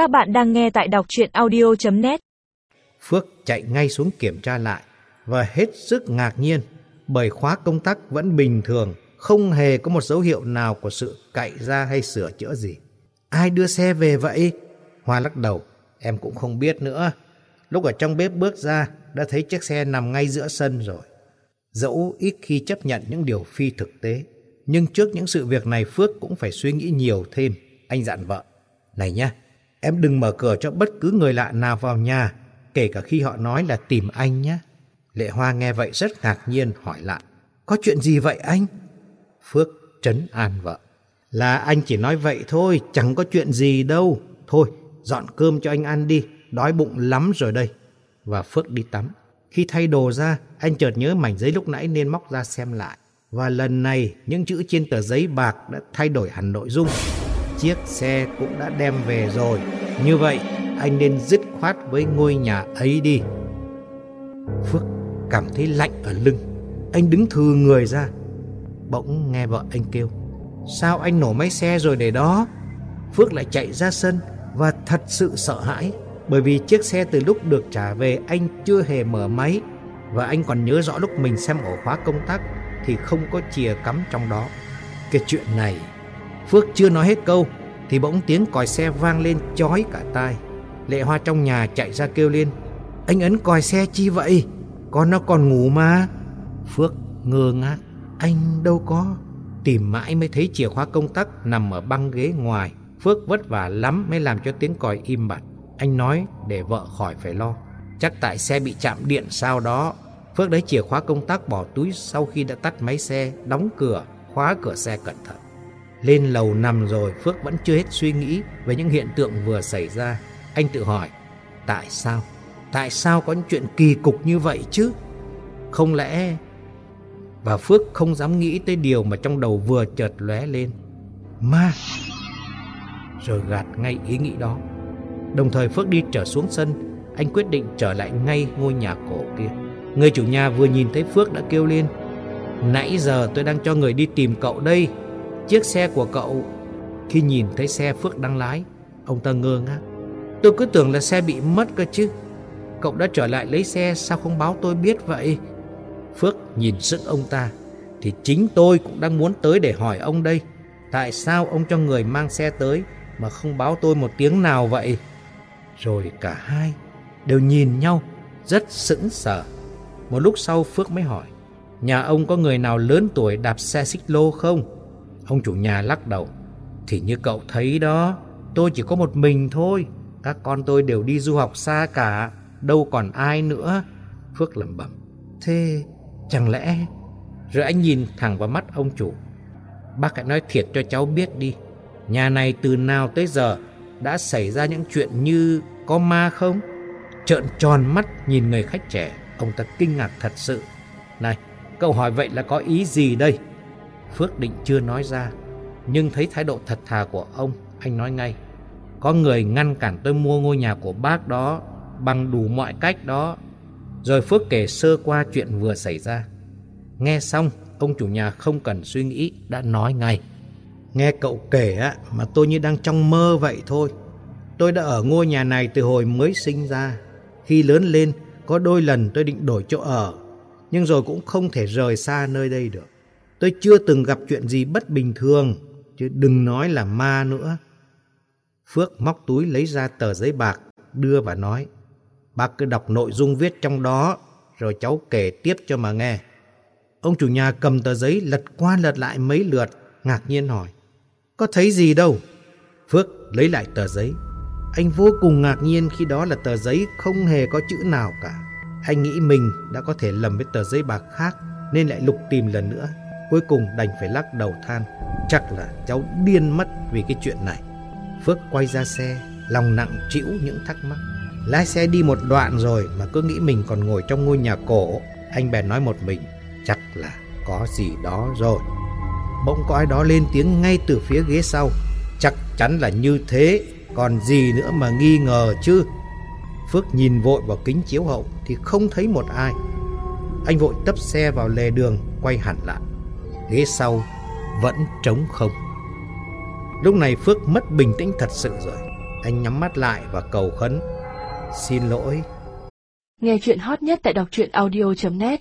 Các bạn đang nghe tại đọc chuyện audio.net Phước chạy ngay xuống kiểm tra lại và hết sức ngạc nhiên bởi khóa công tắc vẫn bình thường, không hề có một dấu hiệu nào của sự cậy ra hay sửa chữa gì. Ai đưa xe về vậy? Hoa lắc đầu, em cũng không biết nữa. Lúc ở trong bếp bước ra, đã thấy chiếc xe nằm ngay giữa sân rồi. Dẫu ít khi chấp nhận những điều phi thực tế, nhưng trước những sự việc này Phước cũng phải suy nghĩ nhiều thêm. Anh dặn vợ, này nhá em đừng mở cửa cho bất cứ người lạ nào vào nhà, kể cả khi họ nói là tìm anh nhé. Lệ Hoa nghe vậy rất ngạc nhiên hỏi lại, có chuyện gì vậy anh? Phước trấn an vợ, là anh chỉ nói vậy thôi, chẳng có chuyện gì đâu. Thôi, dọn cơm cho anh ăn đi, đói bụng lắm rồi đây. Và Phước đi tắm. Khi thay đồ ra, anh chợt nhớ mảnh giấy lúc nãy nên móc ra xem lại. Và lần này, những chữ trên tờ giấy bạc đã thay đổi hẳn nội dung. Chiếc xe cũng đã đem về rồi. Như vậy, anh nên dứt khoát với ngôi nhà ấy đi. Phước cảm thấy lạnh ở lưng. Anh đứng thừ người ra. Bỗng nghe vợ anh kêu. Sao anh nổ máy xe rồi để đó? Phước lại chạy ra sân và thật sự sợ hãi bởi vì chiếc xe từ lúc được trả về anh chưa hề mở máy và anh còn nhớ rõ lúc mình xem ổ khóa công tắc thì không có chìa cắm trong đó. Cái chuyện này, Phước chưa nói hết câu thì bỗng tiếng còi xe vang lên chói cả tai. Lệ Hoa trong nhà chạy ra kêu lên, anh ấn còi xe chi vậy? Con nó còn ngủ mà. Phước ngơ ngác, anh đâu có. Tìm mãi mới thấy chìa khóa công tắc nằm ở băng ghế ngoài. Phước vất vả lắm mới làm cho tiếng còi im bặt. Anh nói để vợ khỏi phải lo. Chắc tại xe bị chạm điện sao đó. Phước lấy chìa khóa công tắc bỏ túi sau khi đã tắt máy xe, đóng cửa, khóa cửa xe cẩn thận. Lên lầu nằm rồi Phước vẫn chưa hết suy nghĩ về những hiện tượng vừa xảy ra. Anh tự hỏi, tại sao? Tại sao có những chuyện kỳ cục như vậy chứ? Không lẽ... Và Phước không dám nghĩ tới điều mà trong đầu vừa chợt lóe lên. Ma! Rồi gạt ngay ý nghĩ đó. Đồng thời Phước đi trở xuống sân, anh quyết định trở lại ngay ngôi nhà cổ kia. Người chủ nhà vừa nhìn thấy Phước đã kêu lên. Nãy giờ tôi đang cho người đi tìm cậu đây. Chiếc xe của cậu... Khi nhìn thấy xe Phước đang lái, ông ta ngơ ngác. Tôi cứ tưởng là xe bị mất cơ chứ. Cậu đã trở lại lấy xe sao không báo tôi biết vậy? Phước nhìn sững ông ta. Thì chính tôi cũng đang muốn tới để hỏi ông đây. Tại sao ông cho người mang xe tới mà không báo tôi một tiếng nào vậy? Rồi cả hai đều nhìn nhau rất sững sờ. Một lúc sau Phước mới hỏi. Nhà ông có người nào lớn tuổi đạp xe xích lô không? Ông chủ nhà lắc đầu. Thì như cậu thấy đó, tôi chỉ có một mình thôi. Các con tôi đều đi du học xa cả, đâu còn ai nữa. Phước lẩm bẩm. Thế chẳng lẽ... Rồi anh nhìn thẳng vào mắt ông chủ. Bác hãy nói thiệt cho cháu biết đi. Nhà này từ nào tới giờ đã xảy ra những chuyện như có ma không? Trợn tròn mắt nhìn người khách trẻ, ông ta kinh ngạc thật sự. Này, cậu hỏi vậy là có ý gì đây? Phước định chưa nói ra, nhưng thấy thái độ thật thà của ông, anh nói ngay. Có người ngăn cản tôi mua ngôi nhà của bác đó bằng đủ mọi cách đó. Rồi Phước kể sơ qua chuyện vừa xảy ra. Nghe xong, ông chủ nhà không cần suy nghĩ, đã nói ngay. Nghe cậu kể á, mà tôi như đang trong mơ vậy thôi. Tôi đã ở ngôi nhà này từ hồi mới sinh ra. Khi lớn lên, có đôi lần tôi định đổi chỗ ở, nhưng rồi cũng không thể rời xa nơi đây được. Tôi chưa từng gặp chuyện gì bất bình thường, chứ đừng nói là ma nữa. Phước móc túi lấy ra tờ giấy bạc, đưa và nói. Bác cứ đọc nội dung viết trong đó, rồi cháu kể tiếp cho mà nghe. Ông chủ nhà cầm tờ giấy lật qua lật lại mấy lượt, ngạc nhiên hỏi. Có thấy gì đâu? Phước lấy lại tờ giấy. Anh vô cùng ngạc nhiên khi đó là tờ giấy không hề có chữ nào cả. Anh nghĩ mình đã có thể lầm với tờ giấy bạc khác nên lại lục tìm lần nữa. Cuối cùng đành phải lắc đầu than. Chắc là cháu điên mất vì cái chuyện này. Phước quay ra xe, lòng nặng trĩu những thắc mắc. Lái xe đi một đoạn rồi mà cứ nghĩ mình còn ngồi trong ngôi nhà cổ. Anh bèn nói một mình, chắc là có gì đó rồi. Bỗng có ai đó lên tiếng ngay từ phía ghế sau. Chắc chắn là như thế, còn gì nữa mà nghi ngờ chứ. Phước nhìn vội vào kính chiếu hậu thì không thấy một ai. Anh vội tấp xe vào lề đường, quay hẳn lại. Ghế sau vẫn trống không. Lúc này Phước mất bình tĩnh thật sự rồi. Anh nhắm mắt lại và cầu khấn. Xin lỗi. Nghe chuyện hot nhất tại đọc truyện audio.net